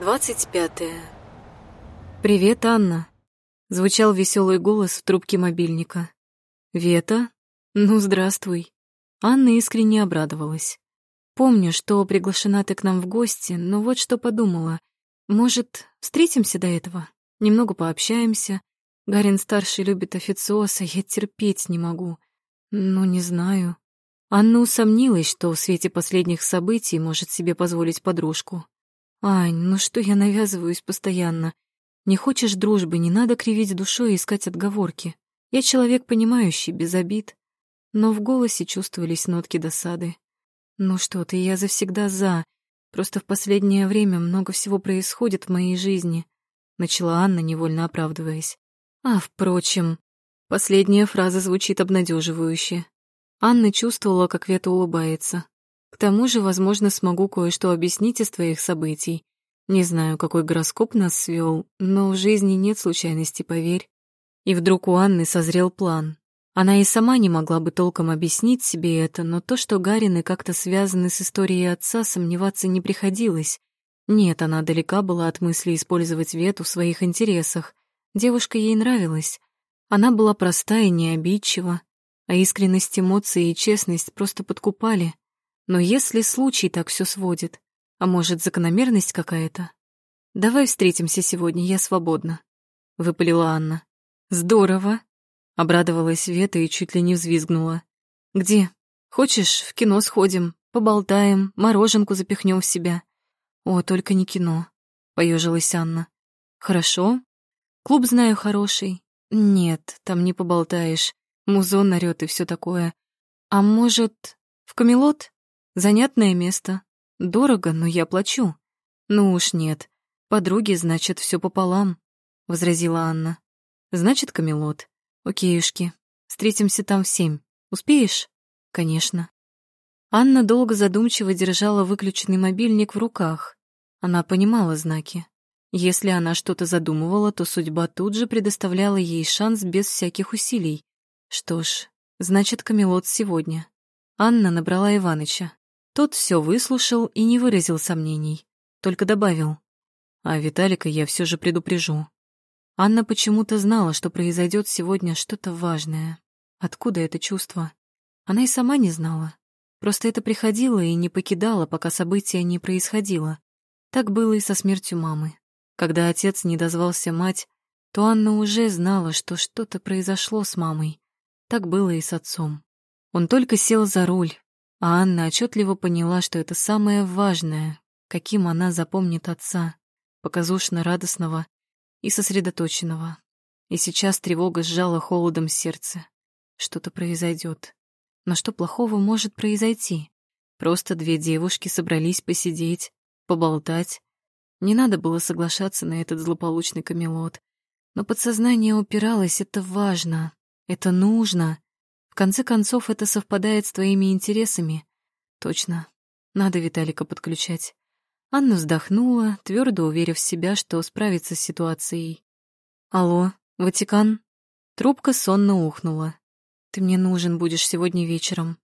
Двадцать пятое. «Привет, Анна!» — звучал веселый голос в трубке мобильника. «Вета? Ну, здравствуй!» Анна искренне обрадовалась. «Помню, что приглашена ты к нам в гости, но вот что подумала. Может, встретимся до этого? Немного пообщаемся? Гарин-старший любит официоз, а я терпеть не могу. Ну, не знаю». Анна усомнилась, что в свете последних событий может себе позволить подружку. «Ань, ну что я навязываюсь постоянно? Не хочешь дружбы, не надо кривить душой и искать отговорки. Я человек понимающий, без обид». Но в голосе чувствовались нотки досады. «Ну что ты, я завсегда за. Просто в последнее время много всего происходит в моей жизни», — начала Анна, невольно оправдываясь. «А, впрочем...» Последняя фраза звучит обнадеживающе. Анна чувствовала, как Вета улыбается. Тому же, возможно, смогу кое-что объяснить из твоих событий. Не знаю, какой гороскоп нас свел, но в жизни нет случайностей, поверь. И вдруг у Анны созрел план. Она и сама не могла бы толком объяснить себе это, но то, что Гарины как-то связаны с историей отца, сомневаться не приходилось. Нет, она далека была от мысли использовать Вету в своих интересах. Девушка ей нравилась. Она была проста и необидчива, а искренность эмоций и честность просто подкупали. Но если случай так все сводит, а может, закономерность какая-то? Давай встретимся сегодня, я свободна, — выпалила Анна. Здорово, — обрадовалась Вета и чуть ли не взвизгнула. Где? Хочешь, в кино сходим, поболтаем, мороженку запихнем в себя? О, только не кино, — поежилась Анна. Хорошо. Клуб знаю хороший. Нет, там не поболтаешь. Музон орёт и все такое. А может, в Камелот? Занятное место. Дорого, но я плачу. Ну уж нет. Подруги, значит, все пополам, возразила Анна. Значит, Камелот. Окейушки. Встретимся там в семь. Успеешь? Конечно. Анна долго задумчиво держала выключенный мобильник в руках. Она понимала знаки. Если она что-то задумывала, то судьба тут же предоставляла ей шанс без всяких усилий. Что ж, значит, Камелот сегодня. Анна набрала Иваныча. Тот все выслушал и не выразил сомнений, только добавил. А Виталика я все же предупрежу. Анна почему-то знала, что произойдет сегодня что-то важное. Откуда это чувство? Она и сама не знала. Просто это приходило и не покидало, пока событие не происходило. Так было и со смертью мамы. Когда отец не дозвался мать, то Анна уже знала, что что-то произошло с мамой. Так было и с отцом. Он только сел за руль, а Анна отчетливо поняла, что это самое важное, каким она запомнит отца, показушно радостного и сосредоточенного. И сейчас тревога сжала холодом сердце. Что-то произойдет. Но что плохого может произойти? Просто две девушки собрались посидеть, поболтать. Не надо было соглашаться на этот злополучный камелот. Но подсознание упиралось, это важно, это нужно. В конце концов, это совпадает с твоими интересами. Точно. Надо Виталика подключать. Анна вздохнула, твердо уверив себя, что справится с ситуацией. «Алло, Ватикан?» Трубка сонно ухнула. «Ты мне нужен будешь сегодня вечером».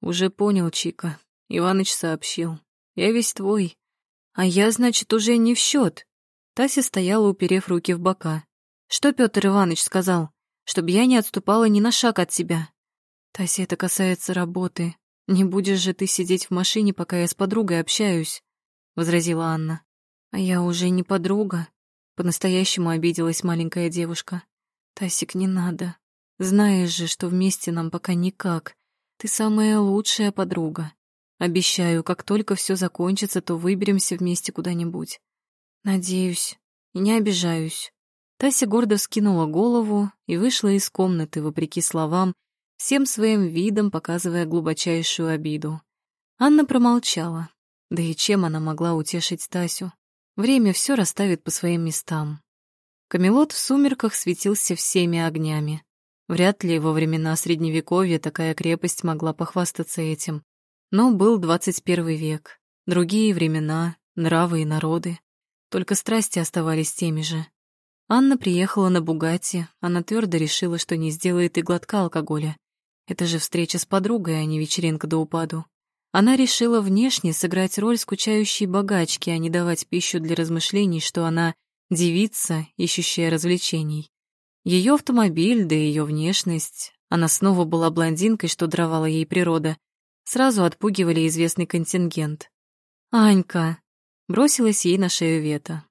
«Уже понял, Чика. Иваныч сообщил. Я весь твой. А я, значит, уже не в счет. Тася стояла, уперев руки в бока. «Что Петр Иванович сказал? Чтоб я не отступала ни на шаг от тебя. «Тася, это касается работы. Не будешь же ты сидеть в машине, пока я с подругой общаюсь», — возразила Анна. «А я уже не подруга», — по-настоящему обиделась маленькая девушка. «Тасик, не надо. Знаешь же, что вместе нам пока никак. Ты самая лучшая подруга. Обещаю, как только все закончится, то выберемся вместе куда-нибудь. Надеюсь и не обижаюсь». Тася гордо вскинула голову и вышла из комнаты, вопреки словам, всем своим видом показывая глубочайшую обиду. Анна промолчала. Да и чем она могла утешить Тасю? Время все расставит по своим местам. Камелот в сумерках светился всеми огнями. Вряд ли во времена Средневековья такая крепость могла похвастаться этим. Но был двадцать первый век, другие времена, нравы и народы. Только страсти оставались теми же. Анна приехала на Бугатти, она твердо решила, что не сделает и глотка алкоголя. Это же встреча с подругой, а не вечеринка до упаду. Она решила внешне сыграть роль скучающей богачки, а не давать пищу для размышлений, что она девица, ищущая развлечений. Ее автомобиль, да ее внешность, она снова была блондинкой, что дровала ей природа, сразу отпугивали известный контингент. «Анька!» — бросилась ей на шею Вета.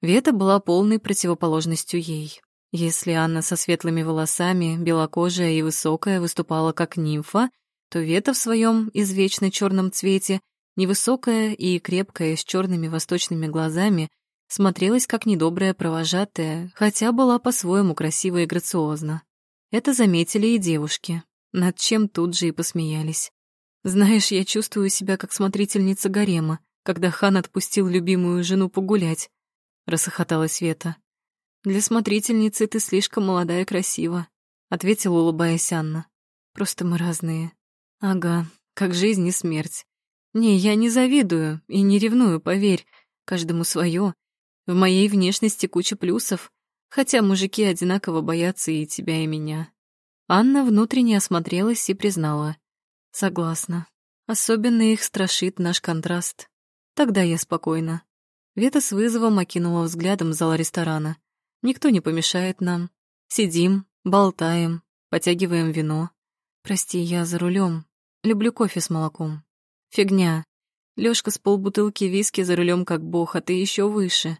Вета была полной противоположностью ей. Если Анна со светлыми волосами, белокожая и высокая, выступала как нимфа, то Вета в своем извечно черном цвете, невысокая и крепкая, с черными восточными глазами, смотрелась как недобрая провожатая, хотя была по-своему красива и грациозна. Это заметили и девушки, над чем тут же и посмеялись. Знаешь, я чувствую себя как смотрительница гарема, когда хан отпустил любимую жену погулять, рассохоталась Света. Для смотрительницы ты слишком молодая и красива, ответила, улыбаясь Анна. Просто мы разные. Ага, как жизнь и смерть. Не, я не завидую и не ревную, поверь, каждому свое. В моей внешности куча плюсов, хотя мужики одинаково боятся и тебя, и меня. Анна внутренне осмотрелась и признала. Согласна. Особенно их страшит наш контраст. Тогда я спокойна. Вета с вызовом окинула взглядом зал ресторана. Никто не помешает нам. Сидим, болтаем, потягиваем вино. Прости, я за рулем. Люблю кофе с молоком. Фигня. Лёшка с полбутылки виски за рулем как бог, а ты еще выше.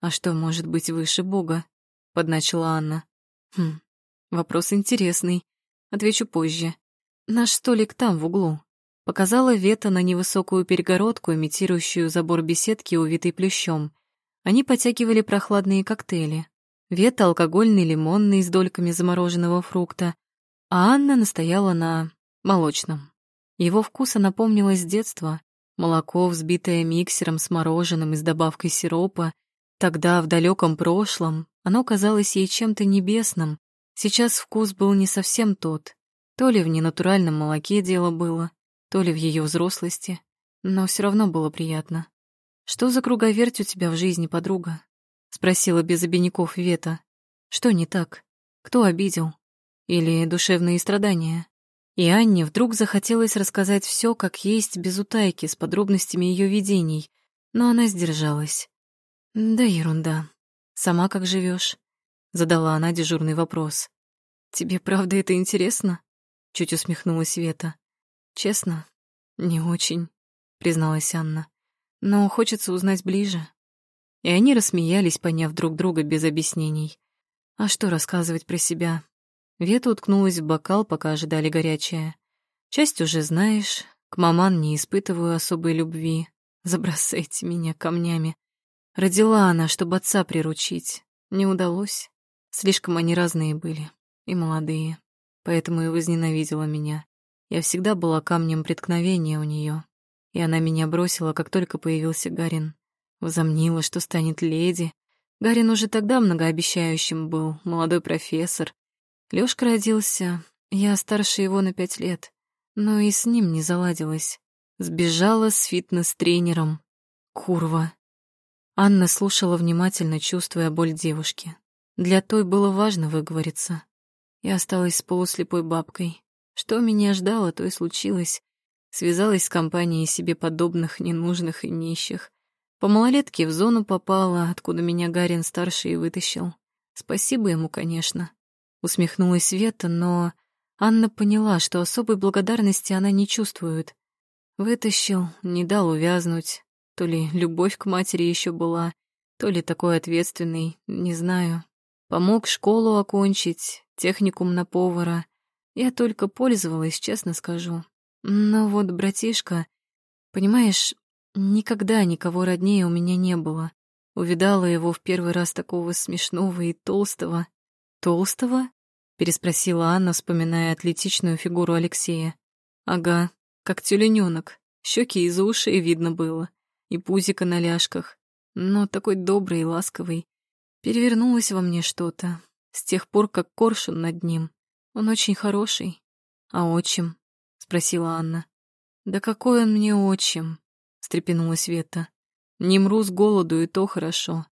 А что может быть выше бога? Подначила Анна. Хм, вопрос интересный. Отвечу позже. Наш столик там, в углу. Показала Вета на невысокую перегородку, имитирующую забор беседки, увитой плющом. Они потягивали прохладные коктейли. Вета — алкогольный лимонный с дольками замороженного фрукта, а Анна настояла на молочном. Его вкуса напомнила с детства. Молоко, взбитое миксером с мороженым и с добавкой сиропа. Тогда, в далеком прошлом, оно казалось ей чем-то небесным. Сейчас вкус был не совсем тот. То ли в ненатуральном молоке дело было, то ли в ее взрослости, но все равно было приятно. «Что за круговерть у тебя в жизни, подруга?» — спросила без обиняков Вета. «Что не так? Кто обидел? Или душевные страдания?» И Анне вдруг захотелось рассказать все, как есть, без утайки, с подробностями ее видений, но она сдержалась. «Да ерунда. Сама как живешь? задала она дежурный вопрос. «Тебе правда это интересно?» Чуть усмехнулась Вета. Честно, не очень, призналась Анна. Но хочется узнать ближе. И они рассмеялись, поняв друг друга без объяснений. А что рассказывать про себя? Вета уткнулась в бокал, пока ожидали горячее. Часть уже знаешь, к маман не испытываю особой любви. Забросайте меня камнями. Родила она, чтобы отца приручить. Не удалось. Слишком они разные были и молодые поэтому и возненавидела меня. Я всегда была камнем преткновения у нее, и она меня бросила, как только появился Гарин. Возомнила, что станет леди. Гарин уже тогда многообещающим был, молодой профессор. Лёшка родился, я старше его на пять лет, но и с ним не заладилась. Сбежала с фитнес-тренером. Курва. Анна слушала внимательно, чувствуя боль девушки. Для той было важно выговориться. Я осталась с полуслепой бабкой. Что меня ждало, то и случилось. Связалась с компанией себе подобных, ненужных и нищих. По малолетке в зону попала, откуда меня Гарин старший вытащил. Спасибо ему, конечно. Усмехнулась Вета, но Анна поняла, что особой благодарности она не чувствует. Вытащил, не дал увязнуть. То ли любовь к матери еще была, то ли такой ответственный, не знаю. Помог школу окончить, техникум на повара. Я только пользовалась, честно скажу. Но вот братишка, понимаешь, никогда никого роднее у меня не было. Увидала его в первый раз такого смешного и толстого. «Толстого?» — переспросила Анна, вспоминая атлетичную фигуру Алексея. «Ага, как тюленёнок. Щеки из ушей видно было. И пузико на ляжках. Но такой добрый и ласковый. Перевернулось во мне что-то, с тех пор, как коршун над ним. Он очень хороший. А отчим? Спросила Анна. Да какой он мне отчим? Встрепенулась Вета. Не мру с голоду, и то хорошо.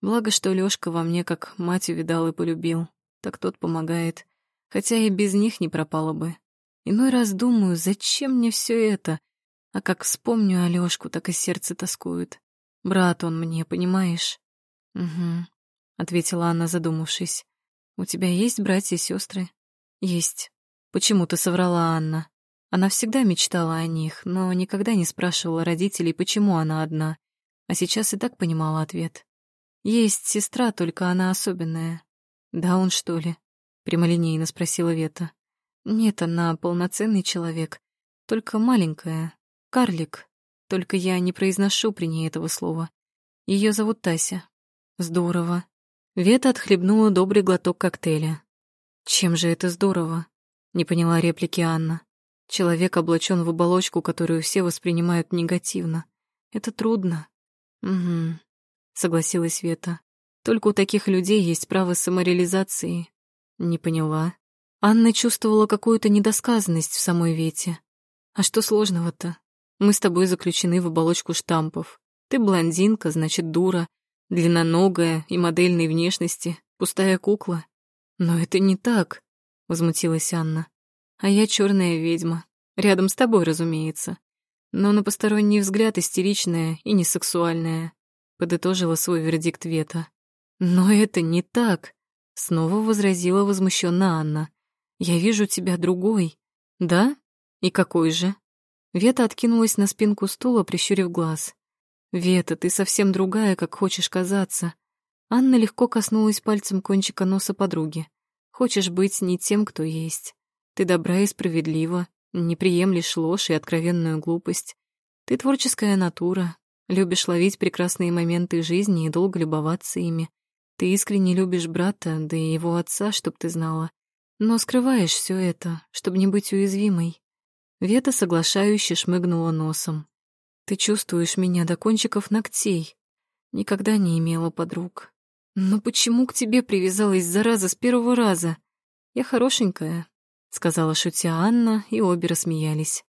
Благо, что Лёшка во мне как мать увидал и полюбил. Так тот помогает. Хотя и без них не пропало бы. Иной раз думаю, зачем мне все это? А как вспомню Алёшку, так и сердце тоскует. Брат он мне, понимаешь? Угу, ответила она, задумавшись. У тебя есть братья и сестры? Есть. Почему-то соврала Анна. Она всегда мечтала о них, но никогда не спрашивала родителей, почему она одна. А сейчас и так понимала ответ. Есть сестра, только она особенная. Да он что ли? Прямолинейно спросила Вета. Нет, она полноценный человек, только маленькая, карлик. Только я не произношу при ней этого слова. Ее зовут Тася. Здорово. Вета отхлебнула добрый глоток коктейля. Чем же это здорово? Не поняла реплики Анна. Человек облачен в оболочку, которую все воспринимают негативно. Это трудно. Угу, согласилась Вета. Только у таких людей есть право самореализации. Не поняла. Анна чувствовала какую-то недосказанность в самой Вете. А что сложного-то? Мы с тобой заключены в оболочку штампов. Ты блондинка, значит, дура, длинноногая и модельной внешности, пустая кукла. Но это не так, возмутилась Анна. А я черная ведьма. Рядом с тобой, разумеется. Но на посторонний взгляд истеричная и несексуальная. Подытожила свой вердикт Вета. Но это не так, снова возразила возмущенно Анна. Я вижу тебя другой. Да? И какой же? Вета откинулась на спинку стула, прищурив глаз. Вета, ты совсем другая, как хочешь казаться. Анна легко коснулась пальцем кончика носа подруги. Хочешь быть не тем, кто есть. Ты добра и справедлива, не приемлешь ложь и откровенную глупость. Ты творческая натура, любишь ловить прекрасные моменты жизни и долго любоваться ими. Ты искренне любишь брата, да и его отца, чтоб ты знала. Но скрываешь все это, чтобы не быть уязвимой. Вета соглашающе шмыгнула носом. Ты чувствуешь меня до кончиков ногтей. Никогда не имела подруг. Но почему к тебе привязалась зараза с первого раза? Я хорошенькая, сказала шутя Анна, и обе рассмеялись.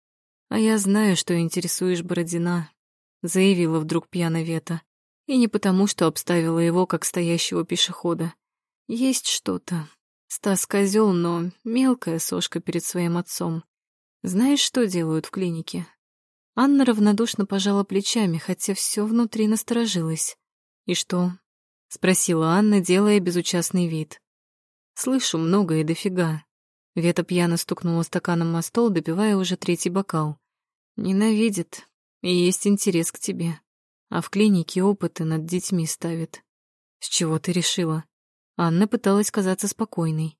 А я знаю, что интересуешь Бородина, заявила вдруг пьяно Вета. И не потому, что обставила его как стоящего пешехода. Есть что-то, Стас козел, но мелкая сошка перед своим отцом. Знаешь, что делают в клинике? Анна равнодушно пожала плечами, хотя все внутри насторожилось. «И что?» — спросила Анна, делая безучастный вид. «Слышу много и дофига». Вета пьяно стукнула стаканом о стол, допивая уже третий бокал. «Ненавидит, и есть интерес к тебе. А в клинике опыты над детьми ставит. С чего ты решила?» Анна пыталась казаться спокойной.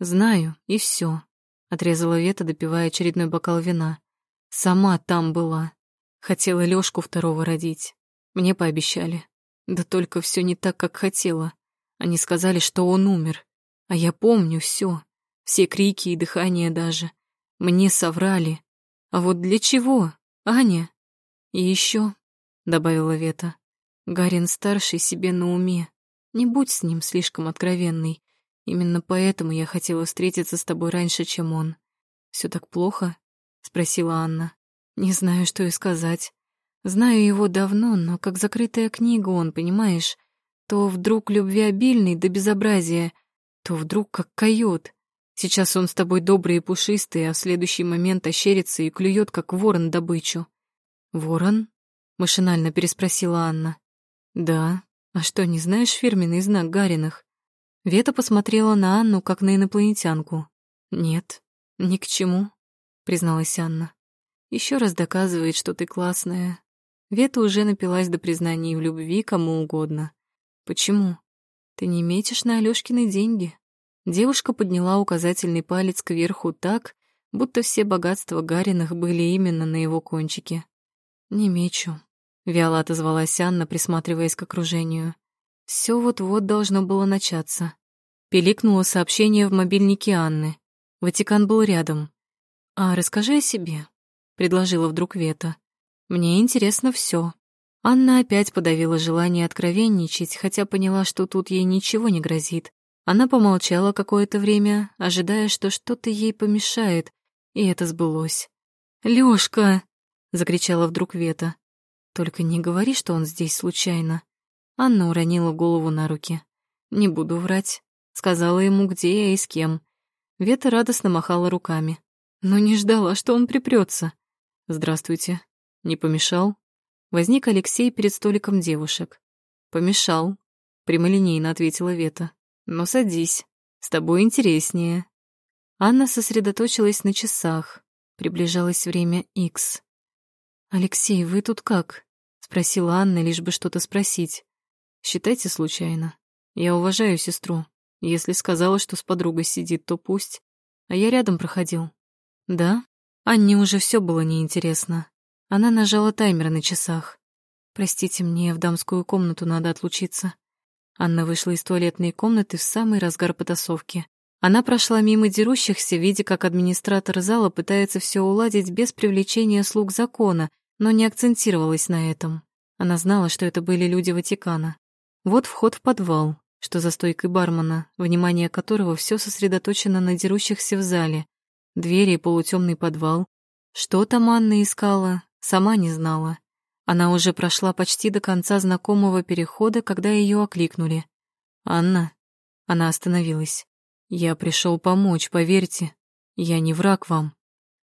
«Знаю, и все, отрезала Вета, допивая очередной бокал вина. «Сама там была. Хотела Лёшку второго родить. Мне пообещали. Да только все не так, как хотела. Они сказали, что он умер. А я помню все, все крики и дыхание даже. Мне соврали. А вот для чего, Аня? И еще, добавила Вета, Гарин старший себе на уме. Не будь с ним слишком откровенной. Именно поэтому я хотела встретиться с тобой раньше, чем он. Все так плохо? спросила Анна. Не знаю, что и сказать. Знаю его давно, но как закрытая книга он, понимаешь? То вдруг любвеобильный до безобразия, то вдруг как койот. Сейчас он с тобой добрый и пушистый, а в следующий момент ощерится и клюет, как ворон добычу. «Ворон?» — машинально переспросила Анна. «Да, «А что, не знаешь фирменный знак Гариных?» Вета посмотрела на Анну, как на инопланетянку. «Нет, ни к чему», — призналась Анна. Еще раз доказывает, что ты классная». Вета уже напилась до признаний в любви кому угодно. «Почему? Ты не метишь на Алёшкины деньги?» Девушка подняла указательный палец кверху так, будто все богатства Гариных были именно на его кончике. «Не мечу», Вяло отозвалась Анна, присматриваясь к окружению. Все вот-вот должно было начаться. Пиликнуло сообщение в мобильнике Анны. Ватикан был рядом. «А расскажи о себе», — предложила вдруг Вета. «Мне интересно все. Анна опять подавила желание откровенничать, хотя поняла, что тут ей ничего не грозит. Она помолчала какое-то время, ожидая, что что-то ей помешает, и это сбылось. «Лёшка!» — закричала вдруг Вета. Только не говори, что он здесь случайно. Анна уронила голову на руки. Не буду врать. Сказала ему, где я и с кем. Вета радостно махала руками. Но не ждала, что он припрется. «Здравствуйте», Не помешал? Возник Алексей перед столиком девушек. Помешал, прямолинейно ответила Вета. Но садись, с тобой интереснее. Анна сосредоточилась на часах. Приближалось время Икс. «Алексей, вы тут как?» — спросила Анна, лишь бы что-то спросить. «Считайте случайно. Я уважаю сестру. Если сказала, что с подругой сидит, то пусть. А я рядом проходил». «Да?» Анне уже все было неинтересно. Она нажала таймер на часах. «Простите, мне в дамскую комнату надо отлучиться». Анна вышла из туалетной комнаты в самый разгар потасовки. Она прошла мимо дерущихся, видя, как администратор зала пытается все уладить без привлечения слуг закона, но не акцентировалась на этом. Она знала, что это были люди Ватикана. Вот вход в подвал, что за стойкой бармена, внимание которого все сосредоточено на дерущихся в зале. Двери и полутемный подвал. Что там Анна искала, сама не знала. Она уже прошла почти до конца знакомого перехода, когда ее окликнули. «Анна?» Она остановилась. «Я пришел помочь, поверьте. Я не враг вам».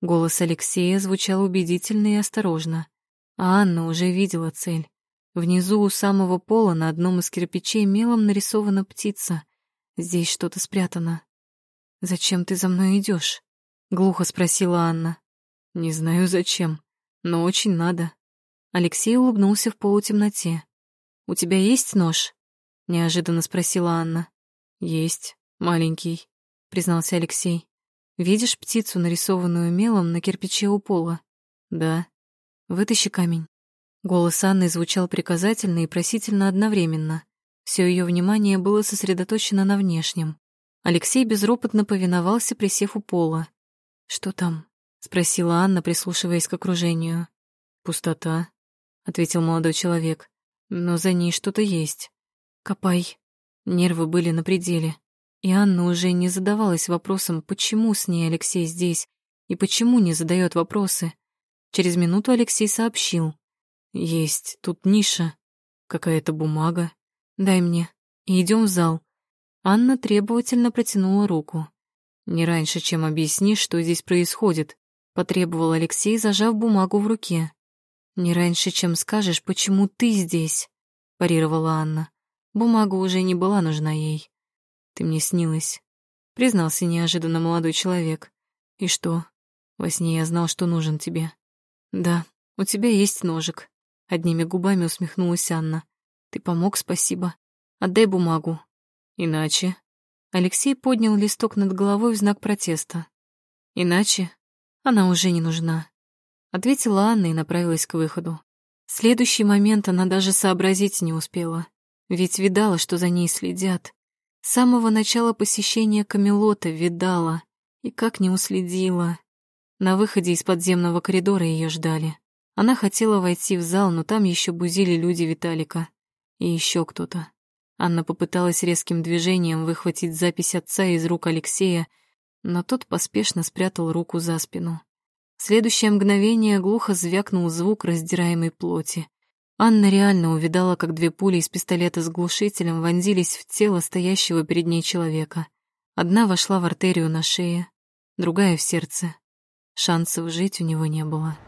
Голос Алексея звучал убедительно и осторожно. А Анна уже видела цель. Внизу у самого пола на одном из кирпичей мелом нарисована птица. Здесь что-то спрятано. «Зачем ты за мной идешь? глухо спросила Анна. «Не знаю зачем, но очень надо». Алексей улыбнулся в полутемноте. «У тебя есть нож?» — неожиданно спросила Анна. «Есть, маленький», — признался Алексей. «Видишь птицу, нарисованную мелом на кирпиче у пола?» «Да». «Вытащи камень». Голос Анны звучал приказательно и просительно одновременно. Все ее внимание было сосредоточено на внешнем. Алексей безропотно повиновался, присев у пола. «Что там?» — спросила Анна, прислушиваясь к окружению. «Пустота», ответил молодой человек. Но за ней что-то есть. Копай. Нервы были на пределе. И Анна уже не задавалась вопросом, почему с ней Алексей здесь и почему не задает вопросы. Через минуту Алексей сообщил. Есть тут ниша, какая-то бумага. Дай мне. Идем в зал. Анна требовательно протянула руку. Не раньше, чем объяснишь, что здесь происходит, потребовал Алексей, зажав бумагу в руке. «Не раньше, чем скажешь, почему ты здесь», — парировала Анна. Бумага уже не была нужна ей. «Ты мне снилась», — признался неожиданно молодой человек. «И что? Во сне я знал, что нужен тебе». «Да, у тебя есть ножик», — одними губами усмехнулась Анна. «Ты помог, спасибо. Отдай бумагу». «Иначе...» Алексей поднял листок над головой в знак протеста. «Иначе она уже не нужна». Ответила Анна и направилась к выходу. В следующий момент она даже сообразить не успела, ведь видала, что за ней следят. С самого начала посещения Камелота видала, и как не уследила. На выходе из подземного коридора ее ждали. Она хотела войти в зал, но там еще бузили люди Виталика. И еще кто-то. Анна попыталась резким движением выхватить запись отца из рук Алексея, но тот поспешно спрятал руку за спину. Следующее мгновение глухо звякнул звук раздираемой плоти. Анна реально увидала, как две пули из пистолета с глушителем вонзились в тело стоящего перед ней человека. Одна вошла в артерию на шее, другая — в сердце. Шансов жить у него не было.